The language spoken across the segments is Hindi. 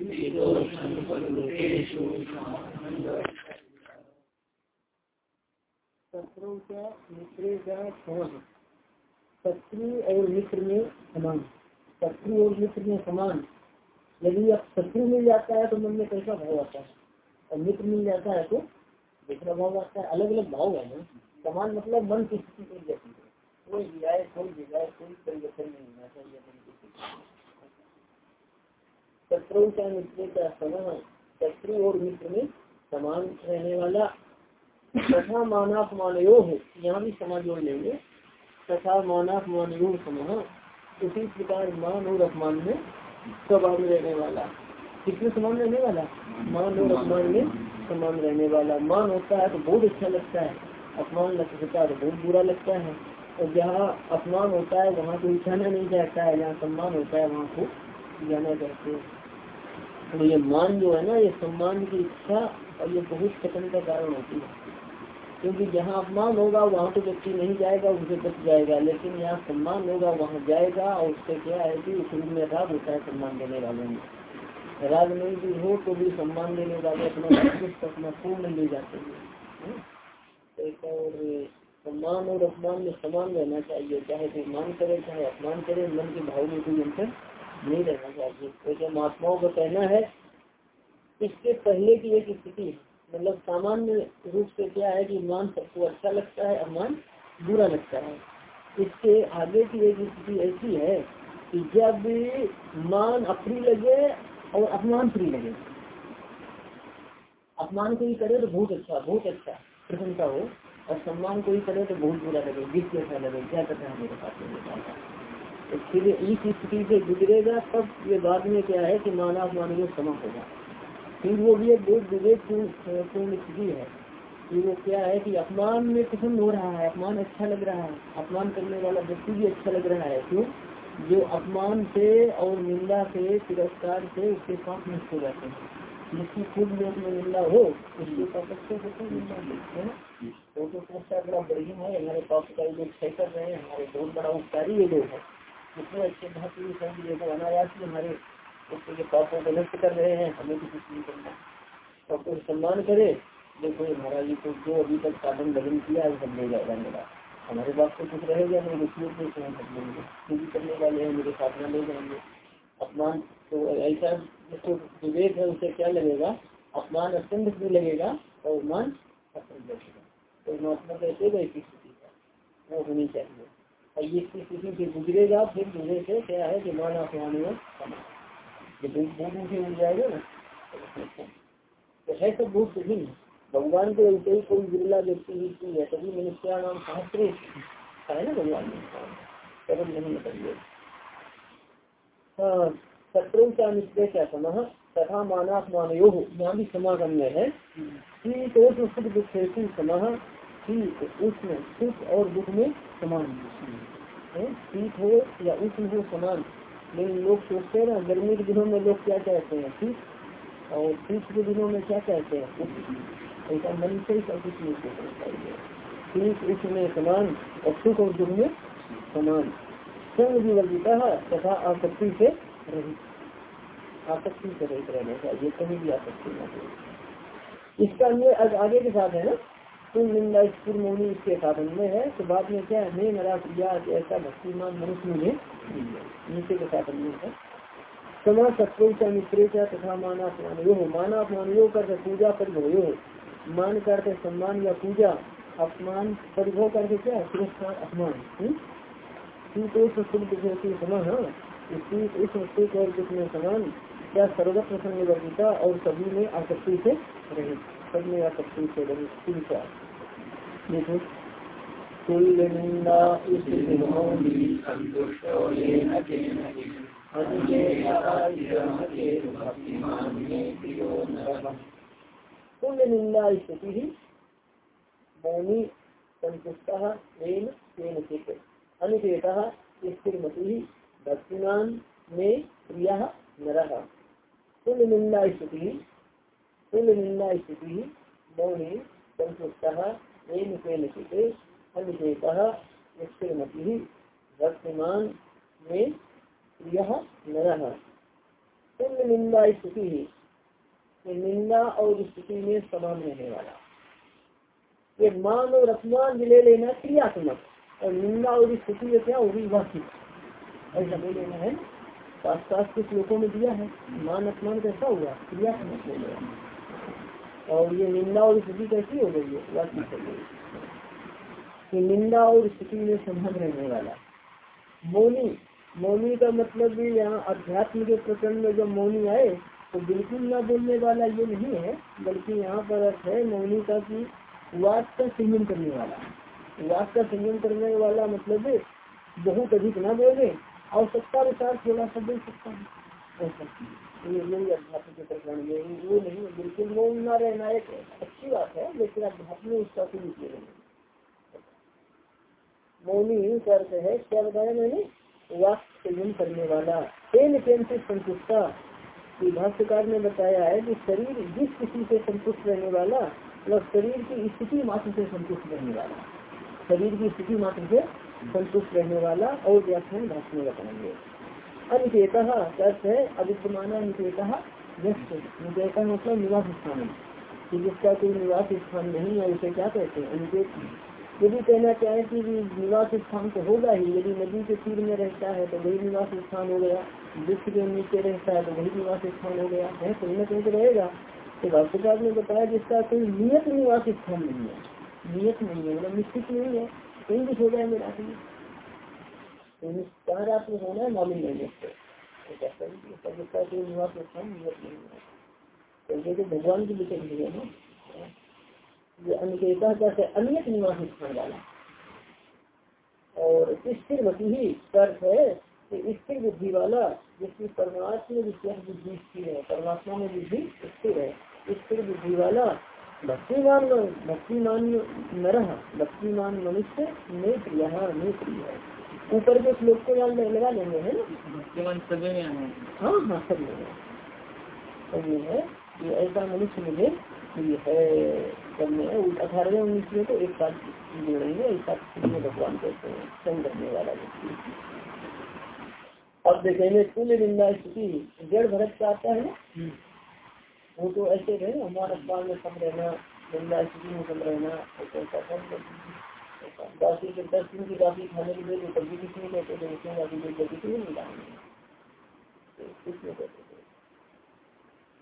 शत्रु का मित्र का समान। शत्रु और मित्र में समान। शत्रु और मित्र में समान। यदि अब शत्रु मिल जाता है तो मन में कैसा भाव आता है? और मित्र मिल जाता है तो दूसरा भाव आता है। अलग अलग भाव है ना? समान मतलब मन की स्थिति एक जैसी है कोई भी कोई जाए, कोई परिवर्तन नहीं होना चाहिए। शत्रु का मित्र का समान, शत्रु और मित्र में समान रहने वाला तथा मानाप मानयो है। यहाँ भी समाज जोड़ लेंगे। तथा मानाप मानयो समूह उसी प्रकार मान और अपमान में में रहने वाला। कितने समान रहने वाला? मान और अपमान में समान रहने वाला। मान होता है तो बहुत अच्छा लगता है। अपमान लगता है तो बहुत बुरा लगता है। और जहाँ अपमान होता है, वहाँ को जाना नहीं चाहता है। जहाँ सम्मान होता है, वहाँ को जाना चाहते हैं। तो ये मान जो है ना, ये सम्मान की इच्छा और ये बहुत खतन का कारण होती है। क्योंकि जहाँ अपमान होगा, वहाँ तो व्यक्ति नहीं जाएगा, उसे बच जाएगा। लेकिन यहाँ सम्मान होगा, वहाँ जाएगा और उससे क्या है कि उस में राग होता है सम्मान देने वाले में। राग नहीं भी हो तो भी सम्मान देने वाले अपना अपना पूर्ण ले जाते। हैं? एक और, सम्मान और अपमान में समान रहना चाहिए। चाहे कोई मान करे, चाहे अपमान करे, मन के भाव में कोई अंतर नहीं रहना चाहिए। क्योंकि महात्माओं का कहना है, इसके पहले की एक स्थिति मतलब सामान्य रूप से क्या है कि मान सबको अच्छा लगता है अपमान बुरा लगता है। इसके आगे की एक स्थिति ऐसी है कि जब मान अप्रिय लगे और अपमान प्रिय लगे। अपमान कोई करे तो बहुत अच्छा बहुत अच्छा प्रसन्नता हो। और सम्मान कोई करे तो बहुत बुरा लगे जिस जैसा लगे क्या करता है मेरे तो फिर इस स्थिति से गुजरेगा, तब ये बाद में क्या है कि माना अपमान में समाप्त होगा। फिर वो भी एक बहुत विवेक पूर्ण स्थिति है कि वो क्या है कि अपमान में पसंद हो रहा है, अपमान अच्छा लग रहा है, अपमान करने वाला व्यक्ति भी अच्छा लग रहा है। क्यों? जो अपमान से और निंदा से, तिरस्कार से उसके पास मुक्त हो जाते हैं। जिसकी खुद लोग में निंदा हो, उसके पास अच्छे होते है ना तो समस्या बड़ा बढ़िया है, हमारे पास का लोग सही कर रहे हैं, हमारे बहुत बड़ा उपकारी ये लोग है। इतने अच्छे महत्व संघ देखो अनायास हमारे उसके पापों को नष्ट कर रहे हैं, हमें भी कुछ नहीं करना। और कोई सम्मान करे देखो महाराज जी को जो अभी तक साधन लगन किया है सब ले जाएगा मेरा हमारे पास तो कुछ रहेगा नहीं रुपये को स्वयं कर लेंगे। करने वाले हैं, मेरे में ले जाएँगे। अपमान तो ऐसा जिसको विवेक है, उसे क्या लगेगा? अपमान अत्यंत भी लगेगा, और मान अत्यंत लगेगा। तो कहते गए इसी स्थिति का होनी चाहिए। ये से गुजरेगा फिर दूसरे से क्या है कि मान समान जब भूख से मिल जाएगा ना। तो है सब बहुत कठिन भगवान को ऐसे ही कोई बिरला व्यक्ति ही है तभी मनुष्य नाम शास्त्र है ना भगवान कदम नहीं निकलिए शत्रु का निश्चय क्या समय तथा माना मानयो यहाँ भी समागम्य है। शीत और सुख दुख समय शीत उष्ण सुख और दुख में समान शीत हो? या उष्ण हो समान? लेकिन लोग सोचते हैं ना, गर्मी के दिनों में लोग क्या कहते हैं? ठीक? और शीत के दिनों में क्या कहते हैं? ऐसा मन से ही सब कुछ नहीं सोचना चाहिए ठीक उसमें समान और सुख और दुख में समान। संग विवर्जिता तथा आसक्ति से रहित। आसक्ति से रहित रहना चाहिए, कहीं भी आसक्ति न हो। इसका अन्य आगे के साथ है ना? तुम निंदा स्पुर मौनी इसके साथ में है तो बाद में क्या है मेरा प्रिया ऐसा भक्तिमान मनुष्य मुझे नीचे के साथ में है। समा शत्रु का मित्रे का तथा माना अपमानो हो। माना अपमानो कर पूजा परिभवयो हो। मान करते सम्मान या पूजा, अपमान परिभव करके क्या तिरस्कार, अपमान। समान हाँ इस सुख और दुख समान क्या सर्वत्र वर्गिता और सभी में आसक्ति से रहे सब में आसक्ति से रहे तीन चार निंदा स्थिति मौनी संतुष्ट अनुचेत स्थिरमति भक्तिमान में प्रिय नर तुल्य निंदा तुल्य निंदा स्थिति मौनी भक्तिमान में प्रिय नर। तुल्य निंदा स्थिति निंदा और स्थिति में समान रहने वाला। ये मान और अपमान ले लेना क्रियात्मक, और निंदा और स्थिति में क्या होगी? वास्तविक। ऐसा ले लेना है। पास पास के श्लोकों में दिया है। मान अपमान कैसा हुआ? क्रियात्मक हो गया। और ये निंदा और स्थिति कैसी हो गई है? वास्तविक हो गई निंदा और स्थिति में समान रहने वाला। मौनी मौनी का मतलब भी यहाँ अध्यात्म के प्रकरण में जब मौनी आए तो बिल्कुल ना बोलने वाला ये नहीं है, बल्कि यहाँ पर अर्थ है मौनी का की वाक का संयम करने वाला। वाक का संयम करने वाला मतलब बहुत अधिक ना बोले, आवश्यकता अनुसार थोड़ा सा बोल सकता है। यही अध्यात्म प्रकरण वो नहीं बिल्कुल ना रहना एक अच्छी बात है, लेकिन अध्यात्म उसका कोई नहीं मौनी है, क्या बताया मैंने? संयम करने वाला तेन तेन से संतुष्टा भाष्यकार ने बताया है कि शरीर जिस किसी से संतुष्ट रहने वाला वह शरीर की स्थिति मात्र से संतुष्ट रहने वाला, शरीर की स्थिति मात्र से संतुष्ट रहने वाला और व्याख्यान भाषण बताएँगे। अनिकेत है अविद्यमान निकेत व्यस्त निकेत मतलब निवास स्थान। कि जिसका कोई निवास स्थान नहीं है, उसे क्या कहते हैं? अनिकेत। यदि कहना चाहे कि निवास स्थान तो होगा ही, यदि नदी के तीर में रहता है तो वही निवास स्थान हो गया। वृक्ष के नीचे रहता है तो वही निवास स्थान हो गया। है कहीं ना कहीं तो रहेगा। तो भाष्यकार ने बताया जिसका कोई नियत निवास स्थान नहीं है। नियत नहीं है मतलब निश्चित नहीं है। कहीं कुछ हो जाए मेरा। तो होना है मालूम नहीं है है तो भगवान की विषय है ना, ये अनियत निवास स्थान वाला और स्थिर मति ही अर्थ है कि स्थिर बुद्धि वाला, जिसकी परमात्मा विशेष बुद्धि स्थिर है, परमात्मा में बुद्धि स्थिर है, स्थिर बुद्धि वाला भक्तिमान भक्तिमान नर, भक्तिमान मनुष्य प्रिय में प्रिय है। ऊपर के श्लोक को याद लगा लेंगे है ना? सभी में हाँ। हाँ सभी में सभी है। ये ऐसा मनुष्य मुझे ये है करने अठारहवें उन्नीस में तो एक साथ जोड़ेंगे एक साथ भगवान कहते हैं संग करने वाला व्यक्ति। अब देखेंगे कुल निंदा स्थिति जड़ भरत का आता है ना? वो तो ऐसे रहे हमारे अखबार में सब रहना निंदा स्थिति में सब रहना ऐसा सब जब दस दिन की खाने के किसी नहीं कहते थे उसमें नहीं कुछ नहीं कहते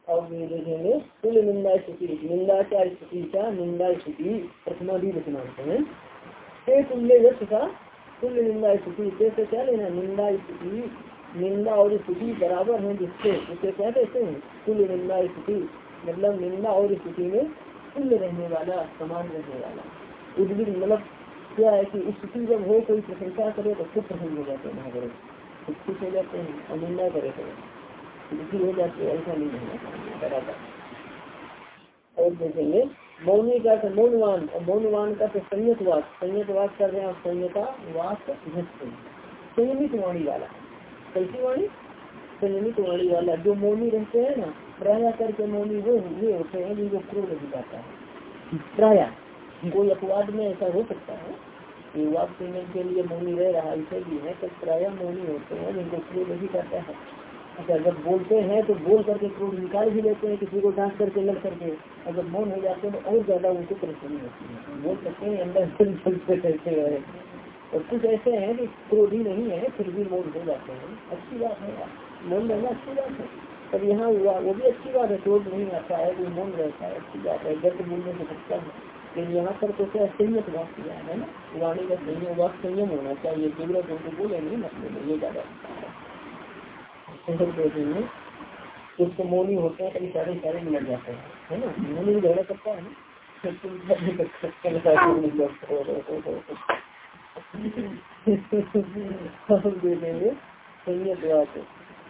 अब देखेंगे, कुल निंदा स्थिति, निंदा क्या स्थिति क्या? निंदा स्थिति, प्रथमा भी तुल्य का कुल निंदा स्थिति क्या लेना निंदा स्थिति, निंदा और स्थिति बराबर है जिससे उसे क्या कहते हैं? कुल निंदा स्थिति। मतलब निंदा और स्थिति में तुल्य रहने वाला, समान रहने वाला। उद्भिद मतलब क्या है कि स्थिति जब हो कोई प्रशंसा करे तो खुद प्रसन्न हो जाते हैं महागुरु। खुश हो जाते हैं और निंदा करे तो दुखी हो जाती है, ऐसा नहीं है बराबर। और देखेंगे, मौनी का तो मौनवान, और मौनवान का तो संयत वाक संयत वाक कर रहे हैं संयता वाक संयमित वाणी वाला, कैसी वाणी? संयमित वाणी वाला, जो मौनी रहते हैं ना, प्राय करके मौनी वो ये होते हैं, जिनको क्रोध जाता है। प्राय, कोई अपवाद में ऐसा हो सकता है? कि वाक संयम के लिए मौनी रह रहा ऐसे भी है तो प्राय मौनी होते हैं, जिनको क्रोध भी करता है। अच्छा जब बोलते हैं तो बोल करके क्रोध निकाल भी लेते हैं, किसी को डांस करके, लड़ करके। अगर मौन हो जाते हैं तो और ज़्यादा उनको परेशानी होती है। बोल सकते हैं, अंदर चलते रहते हैं और कुछ ऐसे हैं कि क्रोधी नहीं है, फिर भी मौन हो जाते हैं। अच्छी बात है मौन रहना अच्छी बात है। पर यहाँ हुआ, वो भी अच्छी बात है, क्रोध नहीं आता है, कोई मौन रहता है, अच्छी बात है। गर्द बोलने से सकता है। लेकिन यहाँ पर तो क्या संयत बात किया है ना? वाणी का संयम वाक संयम होना चाहिए। ज़रूरत उनको बोले नहीं मतलब ये ज़्यादा देखेंगे कुछ तो मोनी होते हैं, कभी सारे सारे मिल जाते हैं, है ना? मोनी भी झगड़ा करता है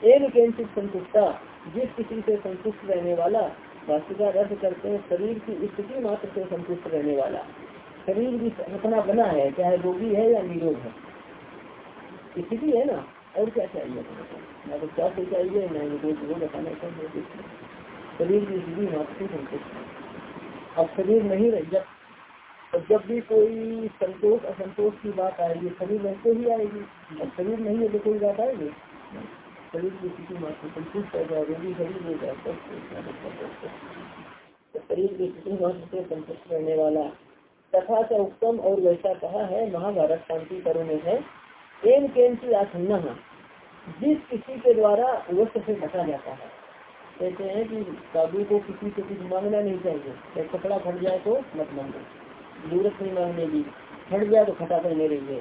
एक केंद्रित संतुष्टा जिस किसी से संतुष्ट रहने वाला वास्तुकार अर्थ करते हैं, शरीर की स्थिति मात्र से संतुष्ट रहने वाला। शरीर भी अपना बना है, चाहे रोगी है या निरोग है। स्थिति है ना, और क्या चाहिए? ना तो क्या से चाहिए, ना कोई वो बताना चाहिए शरीर की स्थिति मात्र से संतुष्ट अब शरीर नहीं रह, जब तो जब भी कोई संतोष, असंतोष की बात आएगी, शरीर रहते ही आएगी। अब शरीर नहीं है तो कोई बात आएगी? शरीर की स्थिति मात्र संतुष्ट हो शरीर हो तो शरीर की मात्र से संतुष्ट रहने वाला। तथा उत्तम और वैसा कहा है, महाभारत शांति करो में है। एम केंद्र आसन्न जिस किसी के द्वारा वस्त्र से ढका जाता है। कहते हैं कि साधु को किसी से कुछ मांगना नहीं चाहिए। चाहे कपड़ा फट जाए तो मत मांगो। ज़रूरत नहीं मांगने की। फट जाए तो खटा कर ले रही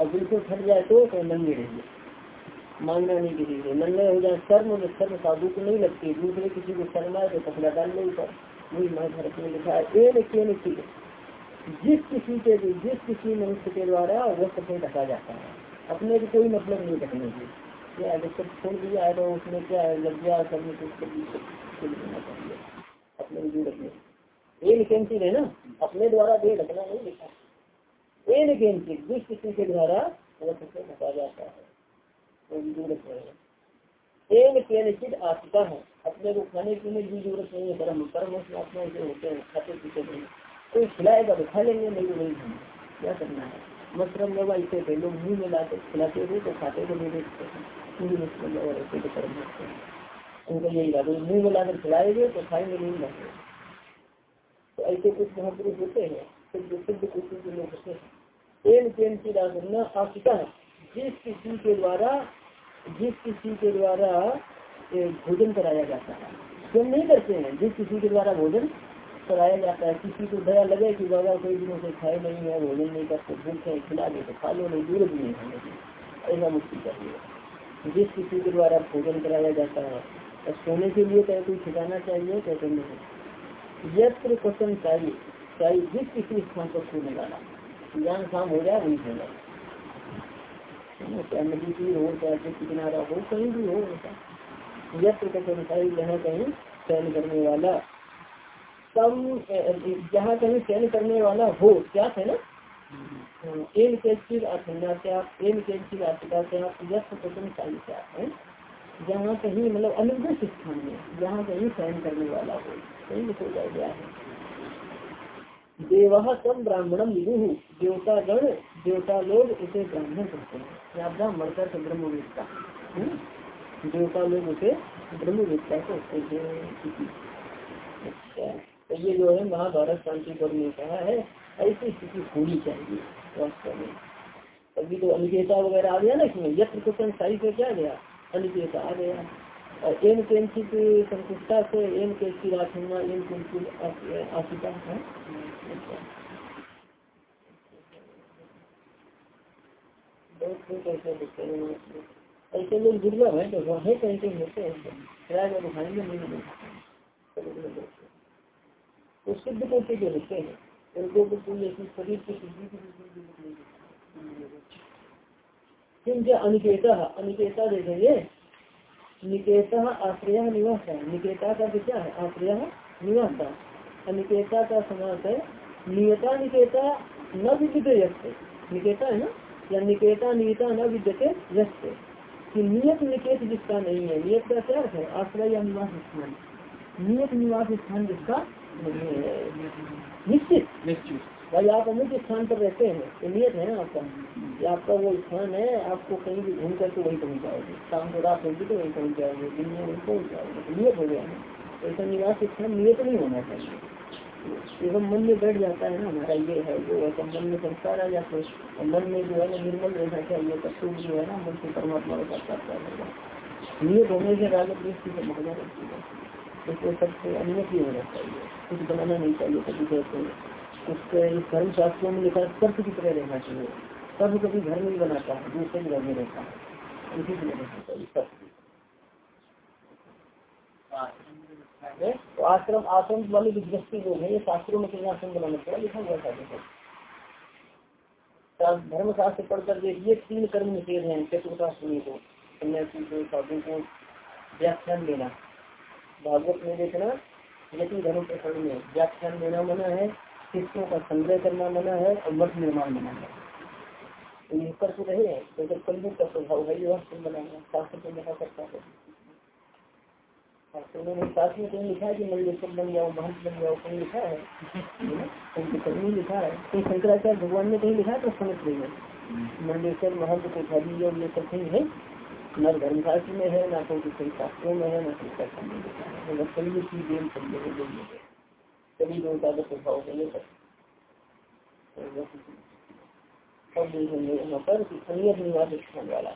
और बिल्कुल फट जाए तो नंगे रहिए मांगना नहीं किसी से। नंगे हो जाए, शर्म में शर्म साधु को नहीं लगती। दूसरे किसी को शर्म आए तो कपड़ा डाल नहीं ऊपर वही महाभारत में लिखा है एक जिस किसी के भी, जिस किसी मनुष्य के द्वारा वस्त्र से ढका जाता है। अपने को कोई मतलब नहीं रखने की क्या है जब छोड़ दिया है तो उसमें क्या है लज्जा करने को देना चाहिए अपने को रखने। ये निकेंसिक है ना। अपने द्वारा दे ढकना नहीं लिखा ये निकेंसिक जिस किसी के द्वारा वस्त्र से ढका जाता है। तो ज़रूरत है है। अपने को खाने पीने की ज़रूरत नहीं है। कर्म कर्म आत्मा से होते हैं, खाते पीते नहीं। कोई खिलाएगा तो खा लेंगे, नहीं तो नहीं क्या करना है? मशरम लोग ऐसे थे लोग मुँह में लाते, खिलाते थे तो खाते को नहीं देखते ऐसे तो कर्म हैं। यही मुँह में लाकर खिलाएँगे तो खाएँगे नहीं लाते तो ऐसे कुछ महापुरुष होते हैं सिद्ध सिद्ध कुछ लोग होते हैं। की जिस किसी के द्वारा जिस किसी के द्वारा भोजन कराया जाता है। स्वयं नहीं करते हैं। जिस किसी के द्वारा भोजन कराया जाता है, किसी को दया लगे कि बाबा कोई दिनों से खाए नहीं है, भोजन नहीं करते, भूख है, खिला दे तो खा लो, नहीं दूर भी नहीं खाने ऐसा मुश्किल चाहिए। जिस किसी के द्वारा भोजन कराया जाता है और सोने के लिए कहीं कोई ठिकाना चाहिए कहते नहीं। यत्र क्वेश्चन चाहिए चाहिए जिस किसी स्थान पर सोने वाला। जहाँ काम हो जाए, वही हो जाए नदी की हो चाहे किनारा हो, कहीं भी हो, ऐसा। यत्र चाहिए जहाँ कहीं चयन करने वाला। कम जहाँ कहीं चयन करने वाला हो, क्या है ना एन क्या एन क्या यश प्रसन्न चाहिए क्या है जहाँ कहीं मतलब अनुग्रह स्थान में जहाँ कहीं चयन करने वाला हो, कहीं हो है देवा सब ब्राह्मणम विदु। देवता गण देवता लोग इसे ब्राह्मण करते हैं। या ब्राह्मण का ब्रह्म विद्ता देवता लोग उसे ब्रह्म विद्ता कहते हैं। अच्छा। तो ये जो है, महाभारत शांति पर्व ने कहा है, ऐसी स्थिति होनी चाहिए वास्तव में। अभी तो अनिकेता वगैरह आ गया ना इसमें। यत्र क्वेश्चन साई से क्या गया? अनिकेता आ गया। और एम केंचित संकुष्टा से एम केंचित आशिका है। ऐसे लोग दुर्लभ है। तो है कहीं होते हैं? किराए में नहीं तो सिद्ध करके जो होते हैं उनको बिल्कुल शरीर की किंच अनिकेता अनिकेता देखेंगे निकेता आश्रय निवास है। निकेता का क्या है आश्रय निवास अनिकेता का समास है नियता निकेता न विद्यते यस्ते। निकेता है ना? या निकेता नियता न विद्यते यस्ते। कि नियत निकेत जिसका नहीं है। नियत का क्या है? आश्रय या निवास स्थान। नियत निवास स्थान जिसका निश्चित। निश्चित। भाई आप अमुक स्थान पर रहते हैं। तो नियत है ना आपका? कि आपका वो स्थान है। आपको कहीं भी घूम करके वही पहुँच जाओगे। शाम को रात होगी तो वही पहुँच जाओगे। दिन में वही पहुँच जाओगे। नियत हो गया ना ऐसा निवास स्थान नियत नहीं होना चाहिए। एवं मन में बैठ जाता है ना, हमारा ये है, वो है मन में संस्कार आ जाते हैं। मन में जो है ना, निर्मल रहना चाहिए तत्व जो है ना, मन से परमात्मा का साक्षात्कार नियत होने से राजक दृष्टि से महँगा रहती है। उसको सबसे अनुमत ही होना चाहिए। कुछ बनाना नहीं चाहिए, कभी कहते हैं उसके धर्म शास्त्रों में लिखा सर्प की तरह रहना चाहिए। सर्प कभी घर में ही बनाता है, दूसरे घर में रहता है। उसी तरह रहना चाहिए तो आश्रम आश्रम वाले जो गृहस्थी लोग हैं, ये शास्त्रों में कितना आश्रम बनाना पड़ा, लिखा हुआ था धर्म शास्त्र पढ़कर देखिए तीन कर्म निषेध हैं चतुर्थाश्रमी को सन्यासी को, साधु को व्याख्यान देना। भागवत में देखना यदि धर्म प्रकरण में, व्याख्यान देना मना है, शिष्यों का संग्रह करना मना है, और मठ निर्माण मना है। तो ये कर तो रहे हैं तो जब कलयुग का स्वभाव है, ये बनाना, शास्त्र को लिखा करता है। शास्त्रों में साथ में कहीं लिखा है कि मंडलेश्वर बन जाओ महंत बन जाओ कहीं लिखा है? कहीं लिखा है। कहीं शंकराचार्य भगवान ने कहीं लिखा है तो समझ रही है। मंडलेश्वर महंत को खाली और ये सब कहीं है? न धर्मशास्त्र में है ना तो किसी शास्त्रों में है न शिक्षा में लिखा है। मतलब कई की देन कभी हो गई है। कभी लोग का स्वभाव के लेकर सब देखेंगे यहाँ पर संयत निवास स्थान वाला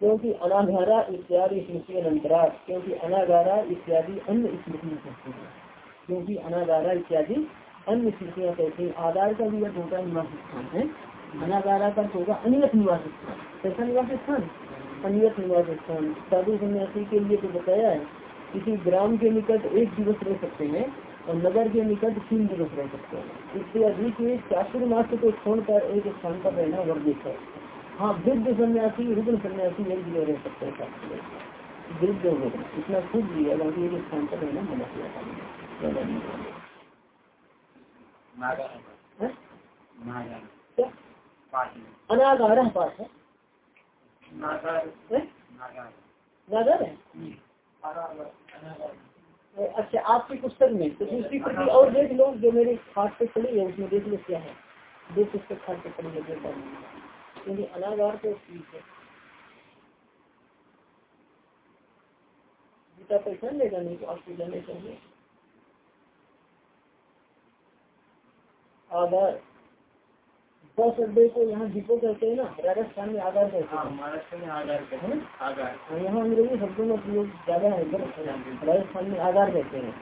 क्योंकि अनाधारा इत्यादि स्मृति अंतरा क्योंकि अनागारा इत्यादि अन्य स्मृतियाँ कहते हैं। क्योंकि अनागारा इत्यादि अन्य स्मृतियाँ कहते हैं। आधार का भी अर्थ होता है निवास स्थान है। अनागारा का होगा अनियत निवास स्थान। कैसा निवास स्थान? अनियत निवास स्थान। साधु सन्यासी के लिए तो बताया है किसी ग्राम के निकट एक दिवस रह सकते हैं और नगर के निकट तीन दिवस रह सकते हैं। इससे अधिक चातुर्मास को छोड़कर एक स्थान पर रहना वर्जित है। हाँ वृद्ध सन्यासी रुग्ण सन्यासी एक जगह रह सकते हैं वृद्ध हो इतना खुद लिया बाकी एक स्थान पर रहना मना किया अनागार पाठ है। नागर। है? अच्छा आपकी पुस्तक में तो दूसरी प्रति और देख लो जो मेरे खाट पे खड़ी है उसमें देख लो क्या है। दो पुस्तक खाट पे खड़ी है। क्योंकि अनागार तो ठीक है। गीता पहचान लेगा नहीं तो आपको जाने चाहिए आधार बस अड्डे को यहाँ डिपो कहते हैं ना राजस्थान में आधार कहते हैं महाराष्ट्र में आधार कहते हैं आधार हाँ, यहाँ अंग्रेज़ी शब्दों में प्रयोग ज़्यादा है राजस्थान में आधार कहते हैं।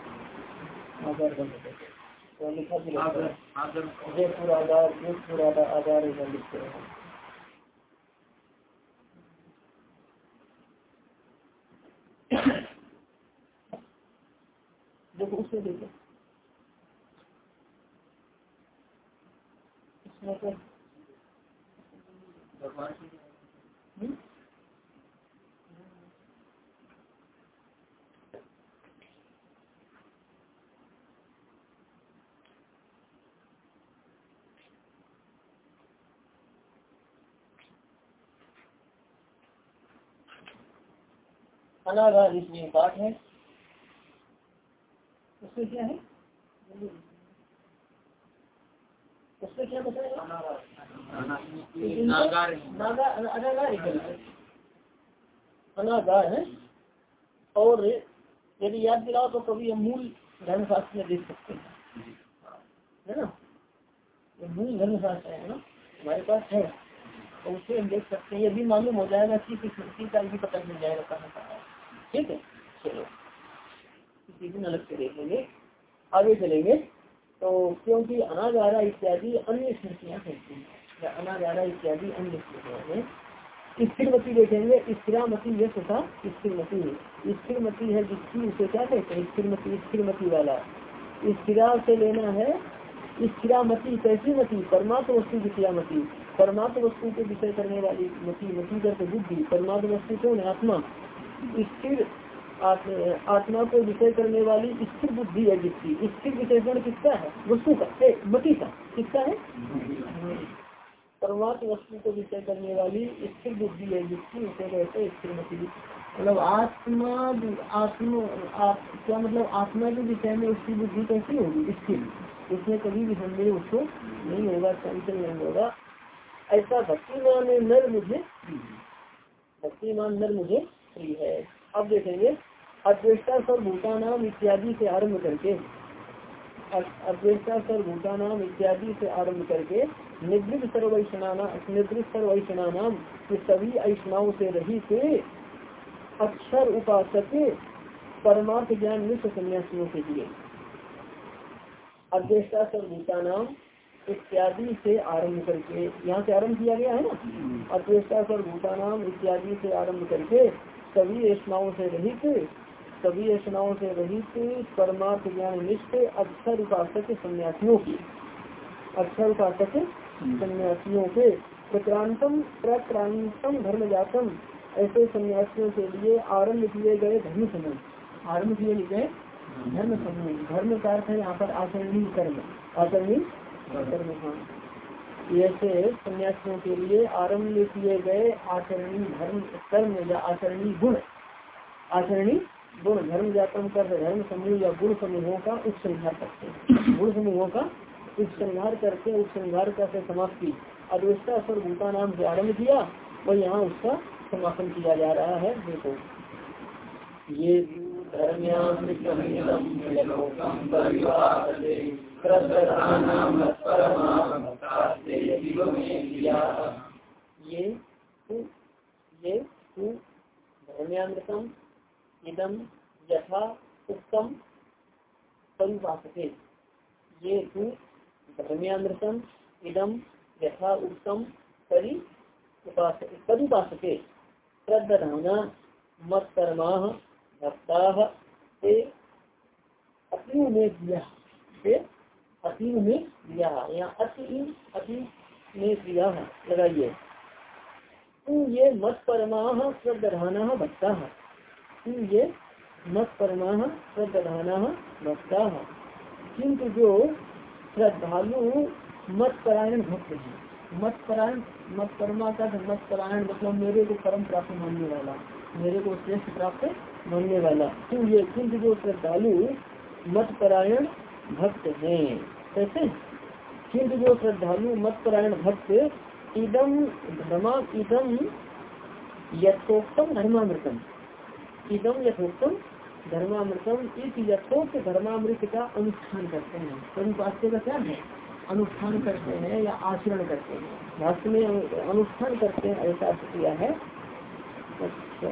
आधार कहते हैं। तो लिखा जयपुर आधार जोधपुर आधार आधार लिखते हैं। देखो उससे देखो। इसमें तो अनागार इसमें पाठ है। उसमें क्या है? उसमें क्या बताएगा अनागार है। और यदि याद दिलाओ तो कभी हम मूल धर्मशास्त्र में देख सकते हैं। है ना? ये मूल धर्मशास्त्र है ना? हमारे पास है। तो उससे हम देख सकते हैं। ये भी मालूम हो जाएगा कि स्मृति का भी पता चल जाएगा। कहाँ कहाँ ठीक है? चलो। किसी दिन अलग से देखेंगे आगे चलेंगे। तो क्योंकि अनागारा इत्यादि अन्य स्मृतियाँ कहती हैं अनागारा इत्यादि अन्य स्मृतियाँ हैं, स्थिरमती देखेंगे। स्थिरामती यश था स्थिरमती। स्थिरमती है जिसकी, उसे क्या कहते हैं? स्थिरमती स्थिरमती वाला। स्थिरा से लेना है। स्थिरामती कैसी मती? परमात्म वस्तु विषयामती परमात्म वस्तु के विषय करने वाली मती मती करके बुद्धि। परमात्म वस्तु कौन है? आत्मा। स्थिर आत्मा को विषय करने वाली स्थिर बुद्धि है जिसकी। स्थिर विशेषण किसका है? वस्तु का मती का। किसका है? परमात्म वस्तु को विषय करने वाली स्थिर बुद्धि है जिसकी उसे कहते स्थिर मती मतलब आत्मा आत्मा क्या मतलब आत्मा के विषय में उसकी बुद्धि कैसी होगी? स्थिर। उसमें कभी भी संदेह उसको नहीं होगा चंचल नहीं होगा। ऐसा भक्तिमान नर मुझे, भक्तिमान नर मुझे प्रिय है। अब देखेंगे अद्वेष्टा सर्वभूता नाम इत्यादि से आरंभ करके अद्वेष्टा सर्वभूता नाम इत्यादि से आरंभ करके निवृत्त सर्वैषणा निवृत्त सर्वैषणा नाम सभी ऐषणाओं से रही से अक्षर उपासक परमार्थ ज्ञान विश्व सन्यासियों के लिए। अद्वेष्टा सर्वभूता नाम इत्यादि से आरंभ करके यहाँ से आरंभ किया गया है ना? अद्वेष्टा सर्वभूता नाम इत्यादि से आरंभ करके सभी ऐषणाओं से रहित, सभी ऐसनाओं से रहित परमार्थ ज्ञान निष्ठ अक्षर उपासक सन्यासियों की, अक्षर उपासक सन्यासियों के, प्रक्रांतम प्रक्रांतम धर्म जातम ऐसे सन्यासियों के लिए आरंभ किए गए धर्म समूह। आरंभ किए गए धर्म समूह। धर्म का अर्थ है यहाँ पर आचरणीय कर्म। आचरणीय कर्म हाँ। ऐसे सन्यासियों के लिए आरंभ किए गए आचरणीय धर्म, कर्म या आचरणीय गुण। आचरणीय गुण, धर्म जातम कर धर्म समूह या गुण समूहों का उपसंहार करते हैं। गुण समूहों का उपसंहार करके उपसंहार करके समाप्ति। अद्वैता स्वर भूता नाम से आरंभ किया, और यहाँ उसका समापन किया जा रहा है। देखो। ये ये ये धर्म्यामृतम इदम यथा उत्तम परिभाषते। ये तू धर्म्यामृतम इदम यथा उत्तम परि पदुपासके श्रद्धाना मत कर्मा भक्ता से से अतीव में दिया यहाँ अति अति में दिया लगाइए। तू ये मत परमा श्रद्धाना भक्ता तू ये मत परमा श्रद्धाना भक्ता किंतु जो श्रद्धालु मत परायण भक्त है, मत परायण, मत परमा का मत परायण मतलब मेरे को परम प्राप्त मानने वाला, मेरे को श्रेष्ठ प्राप्त मानने वाला। क्यों ये, किंतु जो श्रद्धालु मत परायण भक्त है। कैसे? किंतु जो श्रद्धालु मत परायण भक्त इदम धर्मा इदम यथोक्तम धर्मामृतम। इदम यथोक्तम धर्मामृतम इस यथोक्त धर्मामृत का अनुष्ठान करते हैं। तो का क्या है? अनुष्ठान करते हैं या आचरण करते हैं? भाष्य में अनुष्ठान करते हैं, ऐसा किया है। अच्छा।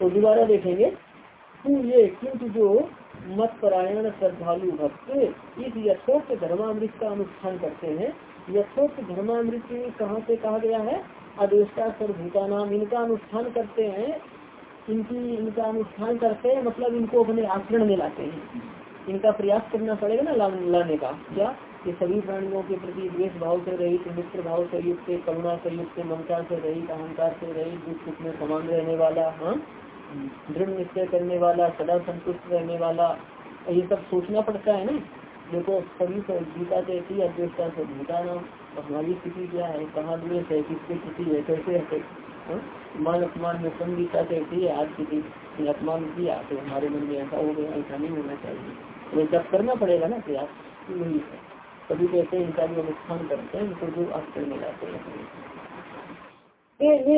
तो दोबारा देखेंगे। ये किंतु जो मत परायण श्रद्धालु भक्त इस यथोक्त धर्मामृत का अनुष्ठान करते हैं। यथोक्त धर्मामृत कहाँ से कहा गया है? अदेष्टा सर्वभूता नाम इनका अनुष्ठान करते हैं। इनकी, इनका अनुष्ठान करते हैं मतलब इनको अपने आचरण में लाते हैं। इनका प्रयास करना पड़ेगा ना लाने का। क्या? कि सभी प्राणियों के प्रति द्वेष भाव से रहित, मित्र भाव से युक्त, करुणा से युक्त ममता से रहित, अहंकार से रहित दुख सुख में समान रहने वाला हाँ? दृढ़ निश्चय करने वाला, सदा संतुष्ट रहने वाला, ये सब सोचना पड़ता है ना? देखो, सभी गीता कहती है अद्वेषता से भूता ना हमारी स्थिति क्या है? कहाँ द्वेष है किसकी स्थिति है? कैसे है? हाँ? मान अपमान में कम गीता कहती है, आज की अपमान किया तो हमारे मन में ऐसा हो गया, ऐसा नहीं होना चाहिए। तो जब करना पड़ेगा ना प्रयास, वही है। सभी कहते हैं इनका भी अनुष्ठान करते हैं इनको जो आश्रय में जाते हैं।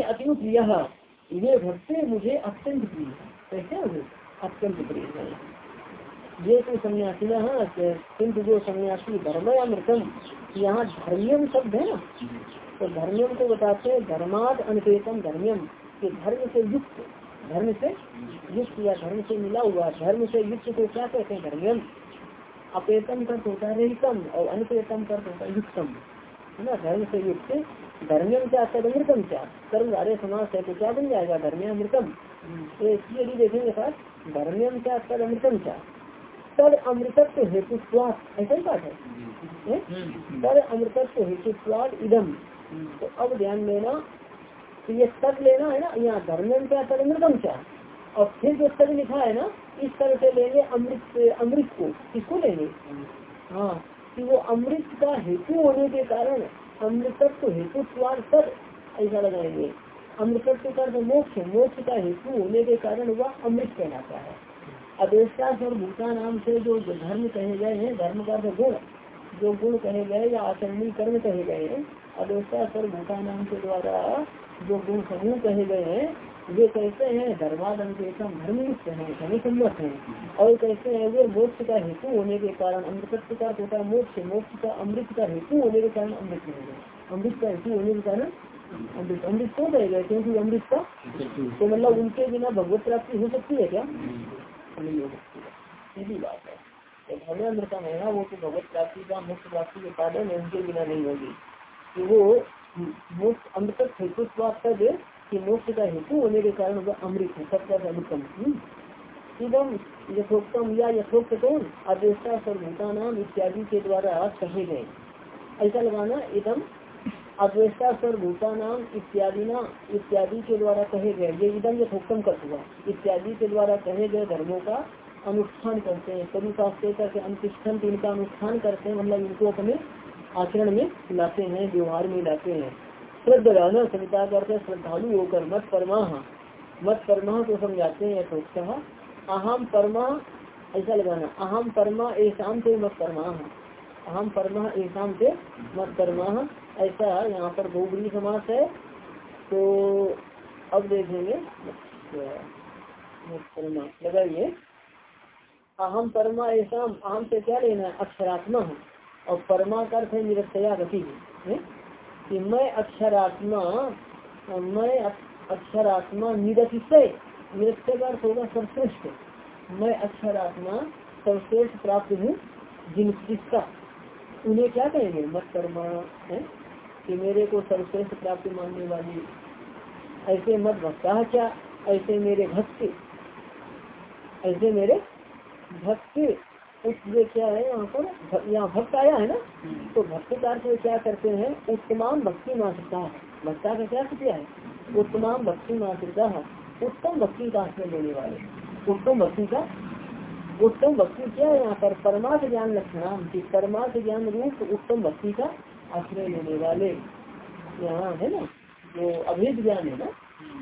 अति प्रिय ये भक्ति मुझे अत्यंत प्रिय है। कैसे है? अत्यंत प्रिय है। ये तो सन्यासी ना किंतु जो सन्यासी धर्म या मृतम यहाँ धर्मियम शब्द है ना? तो धर्मियम को बताते हैं धर्माद अनपेतम धर्मियम, के धर्म से युक्त, धर्म से युक्त या धर्म से मिला हुआ, धर्म से युक्त को क्या कहते हैं? धर्मियम। अपेतम कर होता है रहितम और अनुपेतम कर होता है युक्तम। है ना? धर्म से युक्त धर्मियम क्या अमृतम क्या कर्म सारे समाज है तो क्या बन जाएगा? धर्म अमृतम। तो इसकी यदि देखेंगे सर धर्मियम क्या अमृतम क्या तद अमृतत्व हेतु स्वाद ऐसा ही बात है। तद अमृतत्व हेतु स्वाद इदम। तो अब ध्यान देना तो ये तद लेना है ना? यहाँ धर्म क्या तद अमृतम क्या और फिर जो तद लिखा है ना इस तरह से लेंगे अमृत अमृत को। किसको लेंगे? हाँ। कि वो अमृत का हेतु होने के कारण अमृतत्व हेतु स्वार सर ऐसा लगाएँगे। अमृतत्व का मोक्ष मोक्ष का हेतु होने के कारण वह अमृत कहलाता है। अदेशा और भूता नाम से जो धर्म कहे गए हैं, धर्म का जो गुण जो गुण कहे गए या आचरणीय कर्म कहे गए हैं अदेशा सर भूता नाम के द्वारा जो गुण समूह कहे गए हैं वे कैसे हैं धर्मादन के धर्म युक्त है धर्म सम्मत है। और कैसे हैं वे मोक्ष का हेतु होने के कारण अमृतत्व का होता है मोक्ष मोक्ष का अमृत का हेतु होने के कारण अमृत नहीं है। अमृत का हेतु होने के कारण अमृत अमृत क्यों कहेगा क्योंकि अमृत का तो मतलब उनके बिना भगवत प्राप्ति हो सकती है क्या? नहीं हो सकती है। सीधी बात है। तो धर्म अमृत है ना वो तो भगवत प्राप्ति का मुख्य प्राप्ति के कारण उनके बिना नहीं होगी। कि वो मोक्ष अमृत हेतु स्वास्थ्य कि मोक्ष का हेतु होने के कारण वह अमृत है सबका अमृतम एवं यथोक्तम या यथोक्त कौन आदेशा सर्वभूता नाम इत्यादि के द्वारा कहे गए। ऐसा लगाना एकदम अद्वेष्टा सर्वभूता नाम इत्यादि ना इत्यादि के द्वारा कहे गए। ये इदम यथोक्तम कर हुआ। इत्यादि के द्वारा कहे गए धर्मों का अनुष्ठान करते हैं। कभी शास्त्र करके अनुष्ठान इनका अनुष्ठान करते हैं। मतलब इनको अपने आचरण में लाते हैं, व्यवहार में लाते हैं। श्रद्धाना सविता करते श्रद्धालु होकर मत परमा मत परमा को समझाते हैं तो कहा, अहम परमा, ऐसा लगाना, अहम परमा ऐसाम से मत परमा अहम परमा ऐसाम से मत परमा ऐसा यहाँ पर बहुबरी समास है। तो अब देखेंगे परमा, लगाइए। अहम परमा ऐसा अहम से क्या लेना है? अक्षरात्मा और परमा का अर्थ है निरक्षया गति। है कि मैं अक्षरात्मा मैं अक्षरात्मा निरतिशय निरक्षय का अर्थ होगा सर्वश्रेष्ठ। मैं अक्षरात्मा सर्वश्रेष्ठ प्राप्त हूँ जिन जिसका उन्हें क्या कहेंगे? मत कर्मा, है? कि मेरे को सर्वश्रेष्ठ प्राप्ति मानने वाली। ऐसे मत भक्ता क्या? ऐसे मेरे भक्त। ऐसे मेरे भक्त। उसमें क्या है यहाँ पर यहाँ भक्त आया है ना? तो भक्ति का अर्थ क्या करते हैं उत्तमाम भक्ति मात्रता भक्ता का क्या क्या है? उत्तमाम भक्ति मात्रता उत्तम भक्ति का आश्रय लेने वाले उत्तम भक्ति का उत्तम भक्ति क्या है यहाँ पर? परमार्थ ज्ञान लक्षण की परमार्थ ज्ञान रूप उत्तम भक्ति का आश्रय लेने वाले यहाँ है ना? जो अभेद ज्ञान है ना?